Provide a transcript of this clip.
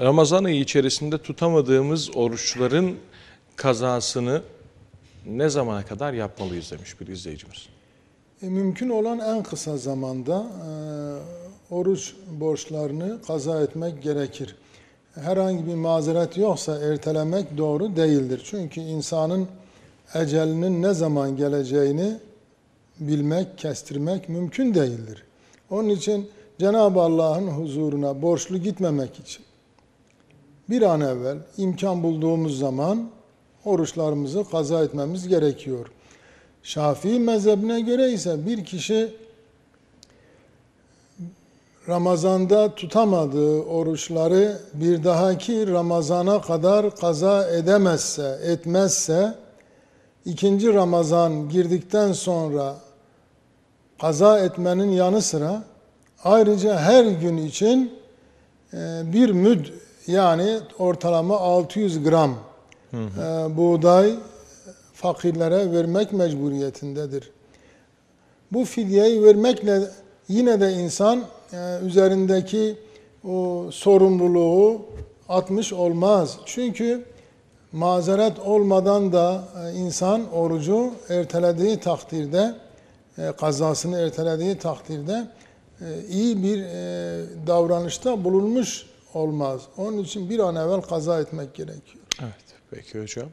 Ramazan ayı içerisinde tutamadığımız oruçların kazasını ne zamana kadar yapmalıyız demiş bir izleyicimiz. E, mümkün olan en kısa zamanda e, oruç borçlarını kaza etmek gerekir. Herhangi bir mazeret yoksa ertelemek doğru değildir. Çünkü insanın ecelinin ne zaman geleceğini bilmek, kestirmek mümkün değildir. Onun için Cenab-ı Allah'ın huzuruna borçlu gitmemek için bir an evvel imkan bulduğumuz zaman oruçlarımızı kaza etmemiz gerekiyor. Şafii mezhebine göre ise bir kişi Ramazanda tutamadığı oruçları bir dahaki Ramazana kadar kaza edemezse, etmezse ikinci Ramazan girdikten sonra kaza etmenin yanı sıra ayrıca her gün için e, bir müd yani ortalama 600 gram e, buğday fakirlere vermek mecburiyetindedir. Bu fidyeyi vermekle yine de insan e, üzerindeki o sorumluluğu atmış olmaz. Çünkü mazeret olmadan da e, insan orucu ertelediği takdirde, e, kazasını ertelediği takdirde e, iyi bir davranışta bulunmuş olmaz. Onun için bir an evvel kaza etmek gerekiyor. Evet, peki hocam.